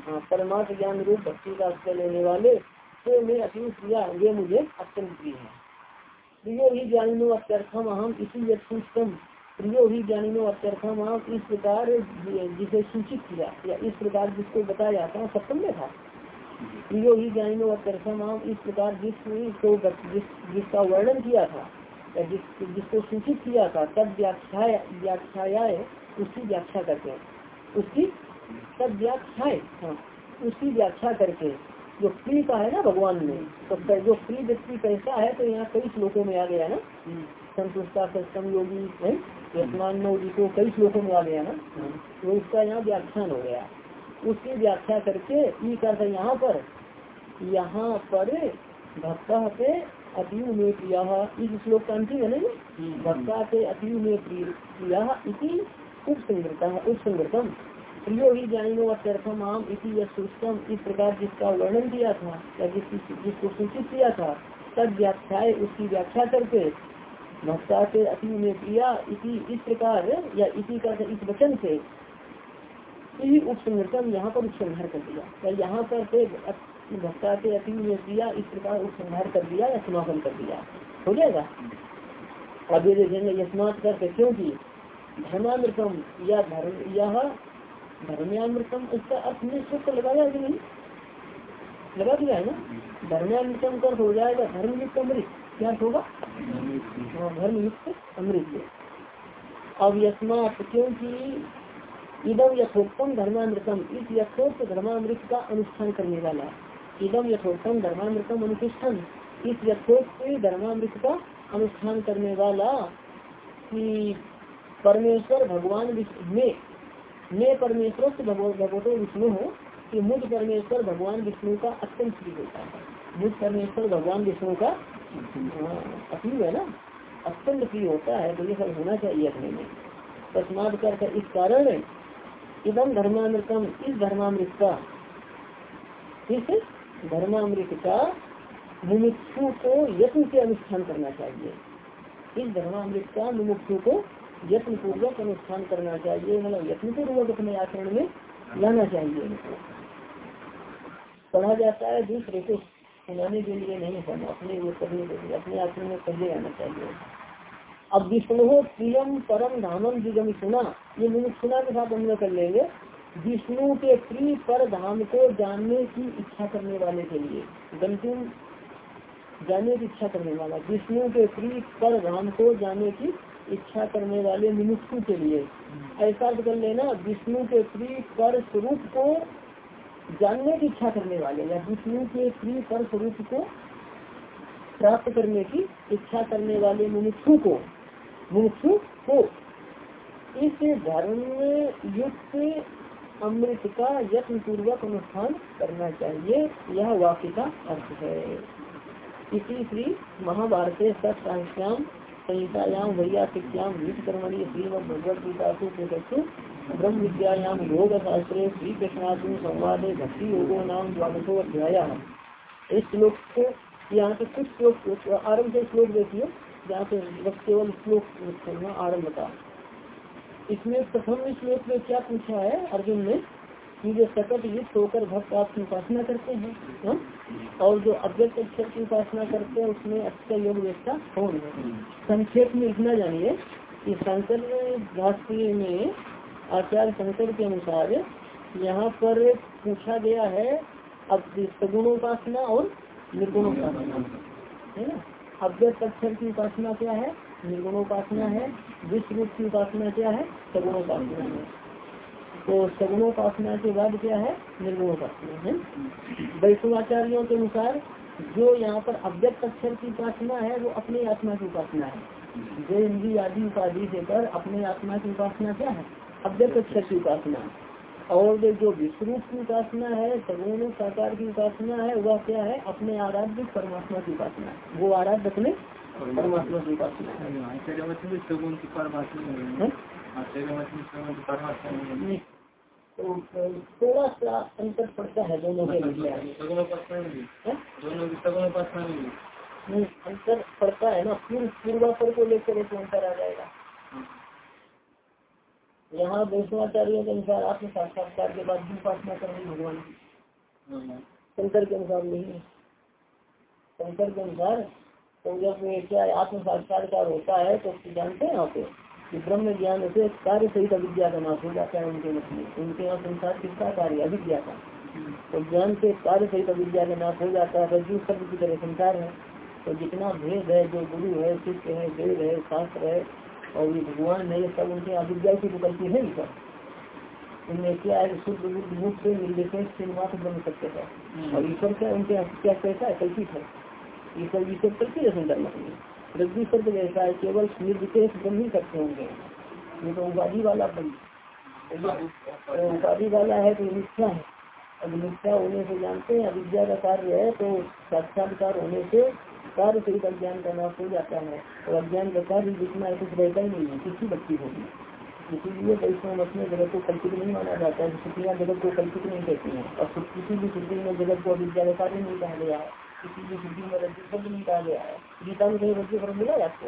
हाँ परमार्थ ज्ञान रूप भक्ति का आश्रय लेने वाले। तो मैं अति प्रिया ये मुझे अत्यंत प्रिय है। प्रियो ही ज्ञानिनो अत्यर्थम, अहम इसी यथम प्रियो ही ज्ञानिनो अत्यर्थम, अहम इस प्रकार जिसे सूचित किया, या इस प्रकार जिसको बताया जाता है सप्तम में था। प्रियो ही ज्ञानिनो अत्यर्थम, अहम इस प्रकार जिस जिस जिसका वर्णन किया था, या जिस, जिसको सूचित किया था तब व्याख्या व्याख्या उसकी व्याख्या करके। उसकी तब व्याख्या हाँ उसकी व्याख्या करके। जो प्री का है ना भगवान में तो जो प्री व्यक्ति कैसा है तो यहाँ कई श्लोकों में आ गया ना। संतुष्टा सत्सम योगी है? यशमान मोदी को कई श्लोकों में आ गया ना। तो उसका यहाँ व्याख्यान हो गया। उसकी व्याख्या करके ई करते यहाँ पर। यहाँ पर भक्ता से अतियु में प्रिया इस श्लोक का अंतिम है ना भक्ता से अतियु में प्रिया उपसंग्रता उपसंग्रतम प्रियो ही जानिनो अत्यर्थम आम इसी यम इस प्रकार जिसका वर्णन किया था, या जिस जिसको सूचित किया था तब व्याख्या उसकी व्याख्या करके भक्ता से अति में प्रिया इसी इस प्रकार, या इसी का इस वचन से उपसंगठन यहाँ पर उपसंहार कर दिया। या यहाँ पर से भक्ता से अति में प्रिया इस प्रकार उपसंहार कर दिया, या समापन कर दिया। हो जाएगा? अभी देखेंगे यशमात करके, क्योंकि धर्मामृतम या धर्म, यह धर्म्यामृतम, इसका अर्थ में सूत्र लगाया कि नहीं। लगा दिया है ना? धर्म्यामृतम कर हो जाएगा धर्म युक्त अमृत। क्या होगा? हाँ धर्म युक्त अमृत। अब यशमात क्योंकि इदम यथोक्तम धर्मामृतम, इस यथोक्त धर्मामृत का अनुष्ठान करने वाला इदम यथोक्तम धर्मामृतम अनुष्ठान, इस यथोक्त धर्मामृत का अनुष्ठान करने वाला कि परमेश्वर भगवान में मैं परमेश्वर से भगवतो विष्णु हो कि मुझ परमेश्वर भगवान विष्णु का अत्यंत प्रिय होता है। मुझ परमेश्वर भगवान विष्णु का अप्रिय है ना? अत्यंत प्रिय होता है तो ये सब होना चाहिए अपने में। तस्माद कर इस कारण इदम धर्मामृतम, इस धर्मामृत का इस धर्मामृत का मुमुक्षु को यत्न से अनुष्ठान करना चाहिए। इस धर्मामृत का मुमुक्षु को यत्न पूर्वक अनुष्ठान करना चाहिए मतलब यत्न पूर्वक अपने आचरण में लाना चाहिए। पढ़ा जाता है, दूसरे को सुनाने के लिए नहीं पढ़ना अपने वो करने के लिए, अपने आचरण में पहले आना चाहिए। अब विष्णु प्रियम परम धामम दिगम सुना, ये मैंने सुना के साथ हम कर लेंगे। विष्णु के प्रिय पर धाम को जानने की इच्छा करने वाले के लिए, गंतुम जानने की इच्छा करने वाला, विष्णु के प्रिय पर धाम को जानने की इच्छा करने वाले मनुष्य के लिए। ऐसा कर लेना, विष्णु के प्रिय पर स्वरूप को जानने की इच्छा करने वाले या विष्णु के प्रिय पर स्वरूप को प्राप्त करने की इच्छा करने वाले मनुष्य को मनुष्य को। इस धर्म युक्त अमृत का यत्न पूर्वक अनुष्ठान करना चाहिए, यह वाक्य का अर्थ है। इसी श्री महाभारत सत्याम संहितायाम वैयासिक्याम वीत कर्मणि श्रीमद भगवद गीता ब्रह्म विद्यायाम योग शास्त्र श्री कृष्णार्जुन संवाद भक्ति योगो नाम द्वादशो अध्याय। इस श्लोक को, यहाँ से कुछ श्लोक आरंभ से श्लोक देखिए, जहाँ पे केवल श्लोक करना आरंभ का इसमें प्रथम श्लोक में क्या पूछा है अर्जुन ने? जो सकट युक्त होकर भक्त आपकी उपासना करते हैं, हा? और जो अव्यक्त अक्षर की उपासना करते हैं, उसमें अक्षर योग व्यवस्था है संक्षेप में इतना जानिए कि शंकर शास्त्री में आचार्य शंकर के अनुसार यहाँ पर पूछा गया है, अब सगुणोपासना और निर्गुणोपासना। है ना? अव्यक्त अक्षर की उपासना क्या है? निर्गुणोपासना है। विश्व रूप की उपासना क्या है? सगुणोपासना है। तो सगुणोपासना के बाद क्या है निर्गुणोपासना है वैष्णवाचार्यों के अनुसार जो यहाँ पर अव्यक्त अक्षर की उपासना है वो अपने आत्मा की उपासना है। जो इंद्री आदि उपाधि देकर अपने आत्मा की उपासना क्या है? अव्यक्त अक्षर की उपासना और जो विश्वरूप की उपासना है सगुण साकार की उपासना है वह क्या है? अपने आराध्य परमात्मा की उपासना वो आराध्य अपने परमात्मा की उपासना है? तो थोड़ा सा अंतर पड़ता है दोनों के अंतर पड़ता है ना पूर्व पूर्वापर को लेकर एक अंतर आ जाएगा यहाँ वैष्णवाचार्यों के अनुसार आत्म साक्षात्कार के बाद भी उपासना करनी भगवान की शंकर के अनुसार नहीं है शंकर के अनुसार तो जब क्या आत्म साक्षात्कार होता है तो जानते हैं आप कि ब्रह्म ज्ञान से कार्य सहित अविद्या का नाश हो जाता है उनके मत में। उनके यहाँ संसार किसका कार्य? अविद्या का। तो ज्ञान से कार्य सहित अविद्या का नाश हो जाता है रज्जु शब्द की तरह संसार है। तो जितना भेद है जो गुरु है शिष्य है वेद है शास्त्र है और ये भगवान है ये सब उनके अविद्या की विकल्पी है इनका। उनमें क्या है शुद्ध बुद्ध मुख से निर्देश से मात्र ब्रह्म सत्य है। और ईश्वर क्या उनके क्या कैसा है? कल्पित है। ईश्वर सब ईश्वर कल्पित है संसार में। रज्जु शब्द जैसा है, केवल निर्विशेष ब्रह्म ही करते होंगे। ये तो उपाधि वाला ब्रह्म उपाधि वाला है तो मिथ्या है। अब मिथ्या होने से जानते हैं, अविद्या का कार्य है तो साक्षात्कार होने से कार्य सहित अज्ञान का नाश हो जाता है। और अज्ञान का कार्य जितना है, कुछ रहता ही नहीं है, किसी बच्ची होगी इसीलिए वैष्णव में जगत को कल्पित नहीं माना जाता है। छुट्टियाँ जगत को कल्पित नहीं कहती हैं। और किसी भी छुट्टी में जगत को अविद्या का कार्य नहीं कहा गया है। छुट्टी में रज्जु शब्द नहीं कहा गया है। गीता में कहीं रज्जु शब्द मिला है आपको?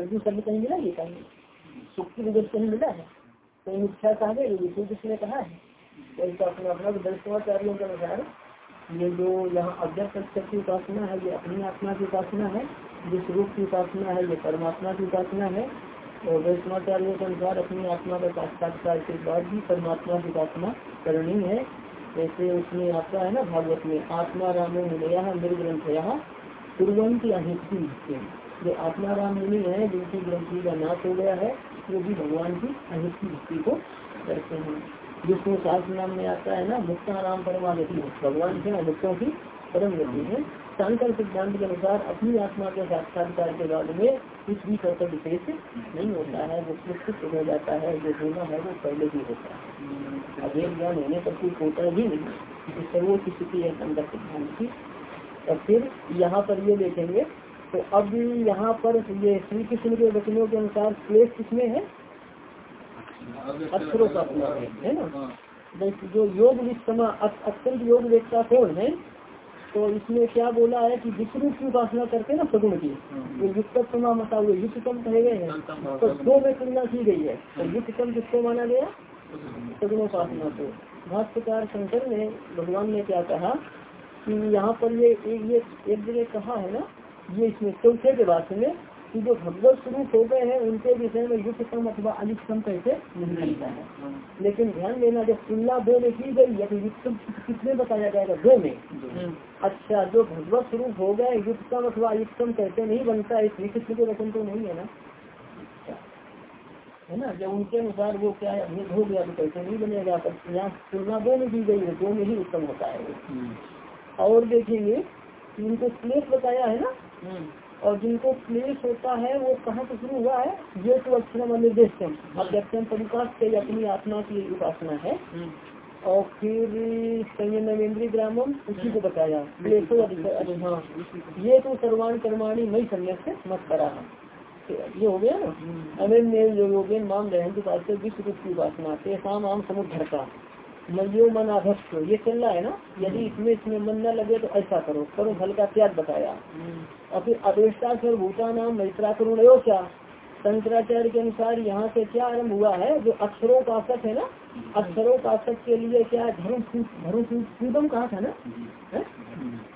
रज्जु शब्द कहीं मिला गीता में? कहीं मिला है? कहीं कहा गया विष्णु किसने कहा है? तो अपना अपना के अनुसार। ये जो यहाँ अक्षर की उपासना है, ये अपनी आत्मा की उपासना है, जिस रूप की उपासना है, ये परमात्मा की उपासना है, और वैष्णवाचार्यों के अनुसार अपनी आत्मा का साक्षात्कार के बाद भी परमात्मा की उपासना करनी है। जैसे उसमें आता है ना भागवत में आत्मा रामो मृग्रंथ यहाँ तुरंत अहित जो आत्मा राम मुनि है, जिनकी ग्रंथि का नाश हो गया है, वो भी भगवान की अहित भक्ति को करते हैं। जिसमें शास्त्र नाम में आता है ना मुक्ता राम परमागति, भगवान से मुक्तों की परम गति है। शांकर सिद्धांत के अनुसार अपनी आत्मा के साक्षात्कार के बाद में कुछ भी कर्तव्य विशेष नहीं होता है वो सुरक्षित हो जाता है जो होना है वो पहले ही होता है। अभेद ज्ञान होने पर कुछ होता भी नहीं सर्वोच्च स्थिति है शंकर सिद्धांत की और फिर यहाँ पर ये देखेंगे तो अब यहाँ पर ये श्री कृष्ण के वचनों के अनुसार क्लेश किसमें है? अक्षरों का अपना है ना? हाँ। जो योग विषमा अत्यंत योग वेदता कौन है तो इसमें क्या बोला है कि विष्णु की उपासना करते हैं ना सगुण की तो युक्त नाम मता हुए युक्तम कहे गए हैं। तो दो में तुलना की गई है। तो कम किसको माना गया? सगुण उपासना को। भाष्यकार शंकर ने भगवान ने क्या कहा कि यहाँ पर ये ये एक जगह कहा है ना ये इसमें चौथे के बाद में कि जो भगवत स्वरूप हो गए हैं उनके विषय में युक्त कम अथवा कम कैसे नहीं मिलता है। लेकिन ध्यान देना जब तुलना दो में की गई है तो युक्त कितने बताया जाएगा? दो में। अच्छा जो भगवत स्वरूप हो गए युक्त कम अथवा अधिकतम कैसे नहीं बनता है श्री कृष्ण के वचन तो नहीं है ना। है ना? जब उनके अनुसार वो क्या है भेद हो गया तो कैसे नहीं बनेगा पर यहाँ तुलना दो में की गई है दो में ही उत्तम होता है। वो और देखेंगे उनको क्लेश बताया है ना? और जिनको क्लेश होता है वो कहाँ से शुरू हुआ है? ये तो अक्षर निर्देश अध्यक्षम परिकाश से अपनी आत्मा की उपासना है। हम्म। और फिर संयमेंद्री ग्रामम उसी को बताया। क्लेशो हाँ ये तो सर्वान कर्माणी मई सम्यक से मत करा। ये हो गया ना? हम्म। अमेन योगेन माम रहन विश्व की उपासना। तेसाम आम समुद्र का मयो मन आभक्त ये चलना है ना? यदि इसमें इसमें मन न लगे तो ऐसा करो। करो फल का त्याग बताया। और फिर अवेष्टा स्वर भूता नाम मैत्रा करो क्या शंकराचार्य के अनुसार यहाँ से क्या आरंभ हुआ है? जो अक्षरों का सच है ना? अक्षरों का सच के लिए क्या धर्म धर्म सूदम कहा था ना?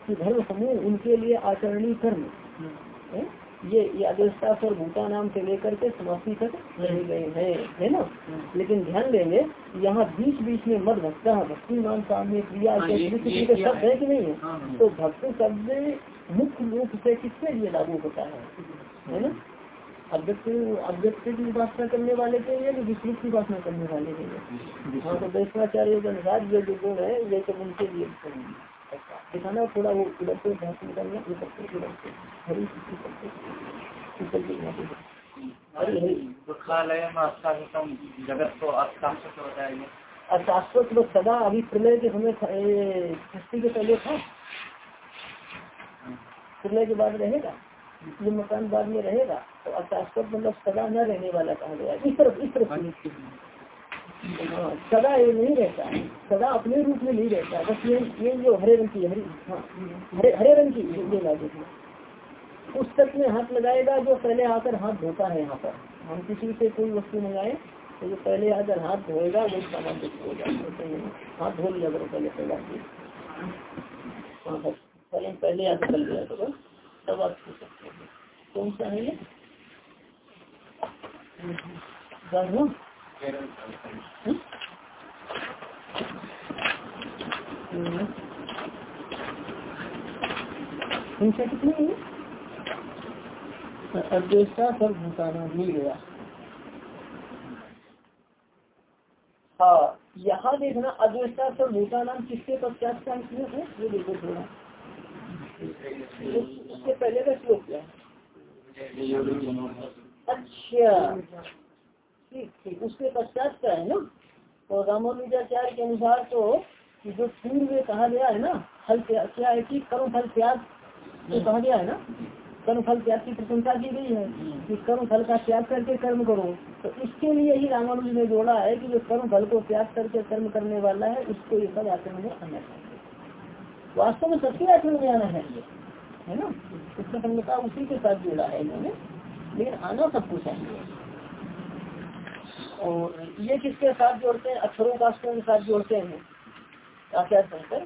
कि धर्म समूह उनके लिए आचरणी कर्म। है? ये ये अदृष्टा स्वर भूता नाम से लेकर के समाप्ति तक रह गए हैं है ना? लेकिन ध्यान देंगे यहाँ बीच बीच में मत भक्ता भक्ति मान सामने क्रिया हाँ, के शब्द है? कि नहीं है? हाँ, हाँ। तो भक्त शब्द मुख्य रूप से किसके लिए लागू होता है? है ना? अव्यक्त अव्यक्त की उपासना करने वाले के लिए कि विश्व की उपासना करने वाले के लिए? हाँ तो के अनुसार ये जो गुण है ये सब उनके लिए दिखाना थोड़ा वो उड़ते भाषण निकालना ये सबसे उड़ते हरी किसी सबसे ऊपर के यहाँ पे। हरी हरी। जगत को जाएँगे लोग सदा अभी प्रलय के समय सृष्टि के पहले था। प्रलय के बाद रहेगा। ये मकान बाद में रहेगा। तो अशाश्वत मतलब सदा न रहने वाला कहा गया इस तरफ़ इस तरफ़ से। सदा ये नहीं रहता है। सदा अपने रूप में नहीं रहता है। बस ये ये जो हरे रंग की, हरी हाँ हरे हरे रंग की ये- लागू है। उस तक में हाथ लगाएगा जो पहले आकर हाथ धोता है यहाँ पर। हम किसी से कोई वस्तु मंगाए तो जो पहले आकर हाथ धोएगा वही सामान हो जाएगा। हाथ धो लिया करो पहले पहले हाँ पहले पहले आकर कर लिया करो, तब आप छू सकते हैं। कौन सा है ये। संख्या कितनी है अद्वेष्टा मिल गया हाँ यहाँ देखना अद्वेष्टा सब भूताना किसके पश्चात का इसमें है? ये देखो थोड़ा। उस- उसके पहले का श्लोक क्या है? अच्छा। ठीक ठीक। उसके पश्चात का है ना तो रामानुजाचार्य के अनुसार तो जो पूर्व में कहा गया है ना, फल क्या है कि कर्म फल त्याग जो कहा गया है ना कर्म फल त्याग की प्रशंसा की गई है कि कर्म फल का त्याग करके कर्म करो। तो इसके लिए ही रामानुज ने जोड़ा है कि जो कर्म फल को त्याग करके कर्म करने वाला है, उसको ये सब आचरण में आना चाहिए। वास्तव में सबके आचरण में आना चाहिए है ना? संगता उसी के साथ जोड़ा है इन्होंने। लेकिन आना सबको चाहिए। और ये किसके साथ जोड़ते हैं? अक्षरों का के साथ जोड़ते हैं। आचार्य शंकर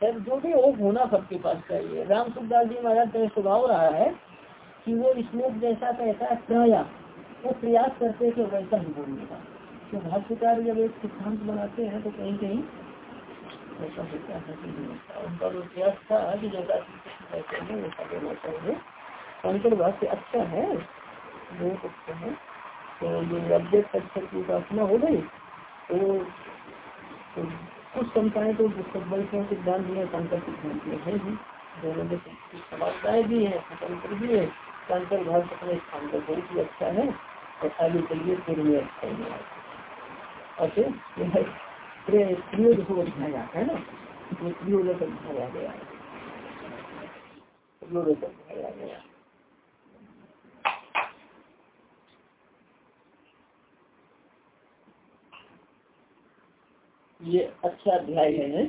खैर, जो भी हो, होना सबके पास चाहिए। राम सुखदास जी महाराज का स्वभाव रहा है कि वो श्लोक जैसा कहता है वो प्रयास करते थे वैसा ही बोलने का। तो भाष्यकार जब एक सिद्धांत बनाते हैं तो कहीं कहीं ऐसा होता है। उनका जो प्रयास था कि जैसा वैसा बोलना चाहिए शंकर भाष्य अच्छा है। बहुत अच्छा है। तो ये अव्यक्त अक्षर की उपासना हो गई तो, कुछ क्षमताएँ तो वैष्णव सिद्धांत में शंकर सिद्धांत में है ही। दोनों में समानताएँ भी है स्वतंत्र भी है। शंकर भाष्य अपने स्थान पर बहुत ही अच्छा है और आगे चलिए फिर में अच्छा ही है। अच्छा प्रियो जो दिखाया है ना? ये प्रियो दिखाया गया है। प्रियो दिखाया गया ये अच्छा अध्याय है।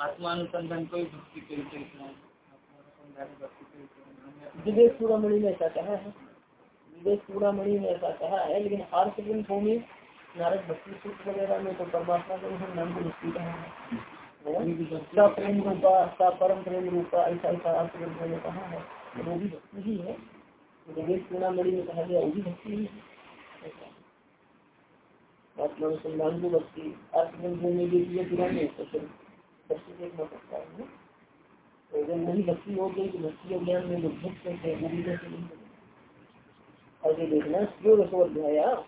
आत्मानुसंधान कोई विवेक ऐसा कहा है। विवेक चूड़ामणि में ऐसा कहा है, लेकिन आर्थ ग्रंथों में नारद भक्ति सूत्र वगैरह में तो परमात्मा का हम नाम को निश्चित कहा है। सा प्रेम रूपा सा परम प्रेम रूपा, ऐसा ऐसा अर्थ ग्रंथों में कहा है। वो भी भक्ति ही है। विवेक चूड़ामणि में कहा गया, वो भी भक्ति ही है। आत्मानुसंधान को भक्ति पुराने तो है तो अगर नहीं भक्ति हो गई तो भक्ति में लोग भक्त कहते हैं? बनेगा। देखना रसो अध्याय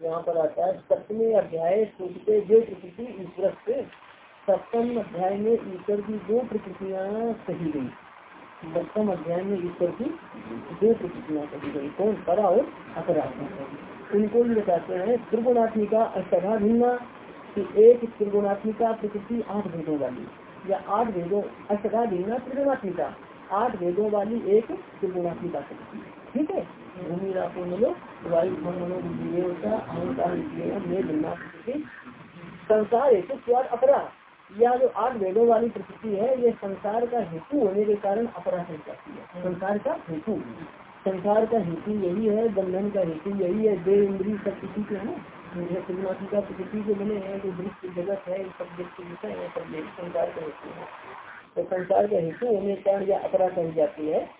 यहाँ पर आता है, सप्तमे अध्याय, सूचते जो प्रकृति ईश्वर से सप्तम अध्याय में ईश्वर की दो प्रकृतियाँ सही गई। सप्तम अध्याय में ईश्वर की दो प्रकृतियाँ कही गई कौन परा और अपरा उनको भी बताते हैं, त्रिगुणात्मिका अष्टा भिन्ना, कि एक त्रिगुणात्मिका प्रकृति आठ भेदों वाली, या आठ भेदों अष्टा भिन्ना, त्रिगुणात्मिका, आठ भेदों वाली एक त्रिगुणात्मिका प्रकृति। ठीक है? भूमि रापो मनो वायु मनो बुद्धि, देवता, अहंकार संसार हेतु स्वाद यह जो आठ वेदों वाली प्रकृति है, ये संसार का हेतु होने के कारण अपरा हो जाती है। संसार का हेतु। संसार का हेतु यही है, बंधन का हेतु यही है देव इंद्री सब किसी के है। का प्रकृति के बने हैं, जो वृक्ष जगत है सब वृक्ष विषय है सब ये संसार का हेतु है। तो संसार का हेतु होने के कारण यह अपरा कही जाती है।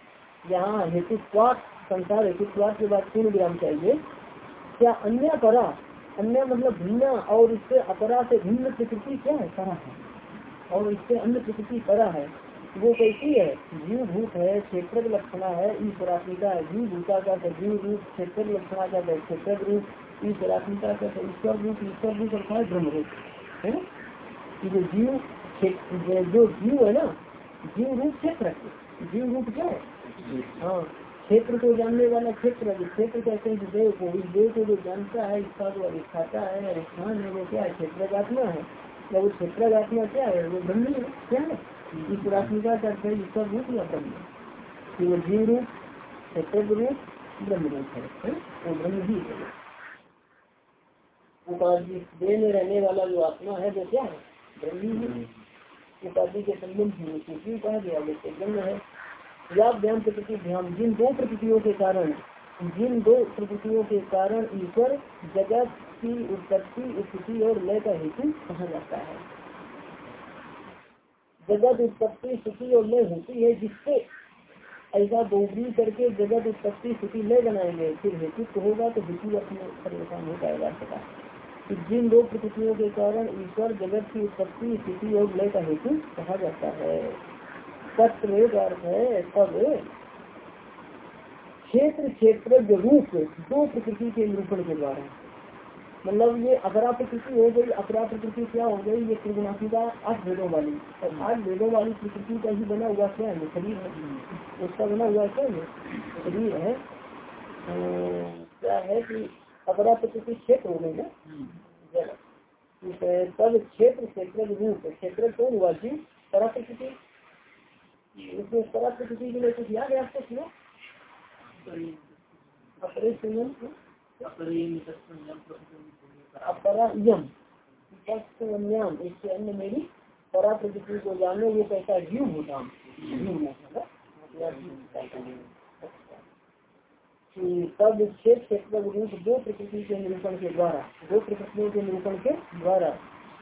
यहाँ हेतु संसार हेतु के बाद तीन ग्राम चाहिए क्या अन्य परा अन्य मतलब भिन्न और इससे अपरा से भिन्न प्रकृति क्या है? परा है। और इससे अन्य प्रकृति परा है। वो कैसी है? जीव भूत है क्षेत्र लक्षणा है ईश्वरात्मिका है। जीव भूता का जीव रूप क्षेत्र लक्षणा का क्षेत्र रूप ईश्वरात्मिका का ईश्वर रूप ईश्वर रूप अर्थात है ब्रह्म रूप? है कि जो जीव जो जीव है ना जीव रूप क्षेत्र जीव रूप क्या है? हाँ। क्षेत्र को जानने वाला क्षेत्र क्षेत्र कहते हैं देव को इस देव को जो जानता है इसका जो अधिष्ठाता है अधिष्ठान है वो क्या है? क्षेत्रगात्मा है। या वो क्षेत्रगात्मा क्या है? वो ब्रह्म है क्या है? ईश्वरात्मिका का अर्थ है ईश्वर रूप या ब्रह्म। कि वो जीव रूप क्षेत्र रूप ब्रह्म रूप है वो ब्रह्म ही है। उपाधि देह में रहने वाला जो आत्मा है वो क्या है? ब्रह्म ही। उपाधि के संबंध में सूची कहा गया जैसे ब्रह्म है। या ध्यान प्रकृति ध्यान, जिन दो प्रकृतियों के कारण, जिन दो प्रकृतियों के कारण ईश्वर जगत की उत्पत्ति, स्थिति और लय का हेतु कहा जाता है। जगत उत्पत्ति, स्थिति और लय होती है, जिससे ऐसा दोगरी करके जगत उत्पत्ति, स्थिति, लय बनाएँगे। फिर हेतु होगा तो हेतु अपने परेशान हो जाएगा सका कि जिन दो प्रकृतियों के कारण ईश्वर जगत की उत्पत्ति, स्थिति और लय का हेतु कहा जाता है। तत्व का अर्थ है तब क्षेत्र क्षेत्र रूप दो प्रकृति के निरूपण के द्वारा। मतलब ये अपरा प्रकृति हो गई अपरा प्रकृति क्या हो गई ये त्रिगुणात्मिका आठ वेदों वाली। और आठ वेदों वाली प्रकृति का ही बना हुआ क्या है? शरीर है। उसका बना हुआ क्या है? शरीर है। क्या है कि अपरा प्रकृति क्षेत्र हो गई ना? तब क्षेत्र क्षेत्र रूप क्षेत्र कौन हुआ जी परा प्रकृति? उसमें परा प्रकृति के लिए कुछ याद है आपको सुनन अपरायम अन्य मेरी परा प्रकृति को जानो वो कैसा जीव होता तब क्षेत्र क्षेत्र दो प्रकृति के निरूपण के द्वारा, दो प्रकृतियों के निरूपण के द्वारा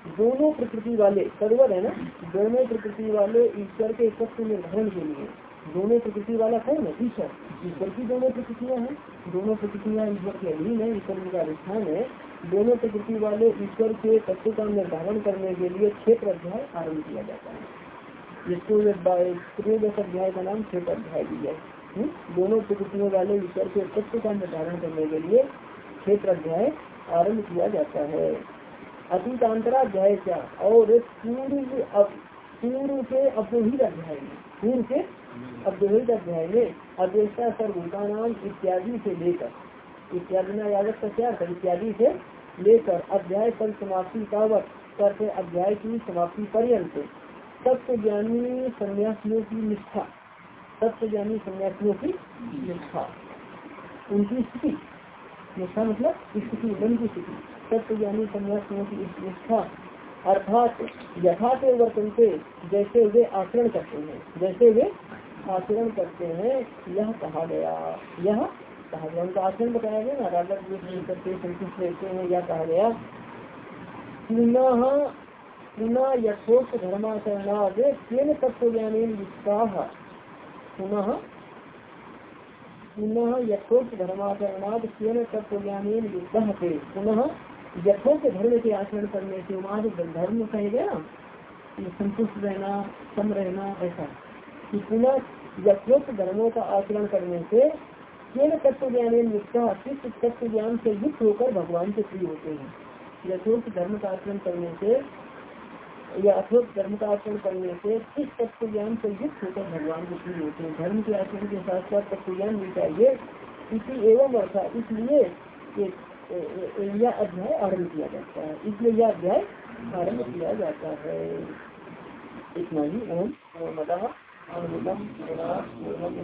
दोनों प्रकृति वाले सर्वर है ना? दोनों प्रकृति वाले ईश्वर के सत्य निर्धारण के लिए। दोनों प्रकृति वाला कौन है? ईश्वर। ईश्वर की दोनों प्रकृतियाँ हैं। दोनों प्रकृतियाँ ईश्वर के अधीन है, ईश्वर का अधिष्ठान है। दोनों प्रकृति वाले ईश्वर के तत्व का निर्धारण करने के लिए क्षेत्र अध्याय आरंभ किया जाता है। जिसको त्रयोदश अध्याय का नाम क्षेत्र अध्याय भी है। हम्म? दोनों प्रकृतियों वाले ईश्वर के तत्व का निर्धारण करने के लिए क्षेत्र अध्याय आरंभ किया जाता है। अतीतांतराध्याय क्या? और पूर्व पूर्व के अपोहित अध्याय में पूर्व के अद्वैत अध्याय में अद्वैता सर्वभूता नाम इत्यादि से लेकर, इत्यादि में यादव का क्या इत्यादि से लेकर अध्याय पर समाप्ति कावत करके अध्याय की समाप्ति पर्यंत तत्व ज्ञानी सन्यासियों की निष्ठा तत्व ज्ञानी सन्यासियों की निष्ठा। उनकी स्थिति, निष्ठा मतलब स्थिति मन की स्थिति। तत्व ज्ञानी सन्यासियों की निष्ठा अर्थात यथा से वर्तन से जैसे वे आचरण करते हैं, जैसे वे आचरण करते हैं, यह कहा गया। यह कहा गया। उनका आचरण बताया गया ना, राजा करते संतुष्ट रहते हैं, यह कहा गया। पुनः पुनः यथोक्त धर्माचरणाद केन तत्व ज्ञान विस्ताह पुनः पुनः यथोक्त धर्माचरणाद केन तत्व ज्ञान युद्ध पुनः यथोक्त धर्म के आचरण करने से वहाँ धर्म कहे गया संतुष्ट रहना, सम रहना, ऐसा। कि पुनः यथोक्त धर्मों का आचरण करने से केवल तत्व ज्ञान तत्व ज्ञान से युक्त होकर भगवान से प्रिय होते हैं। यथोक्त धर्म का आचरण करने से, या अथोक्त धर्म का आचरण करने से किस तत्व ज्ञान से युक्त होकर भगवान को प्रिय होते हैं। धर्म के आचरण के साथ साथ तत्व ज्ञान भी चाहिए। इसी एवं अर्था इसलिए यह अध्याय आरंभ किया जाता है। इसलिए यह अध्याय आरंभ किया जाता है। इतना ही ओम मदा पूर्णम पूर्णा पूर्णम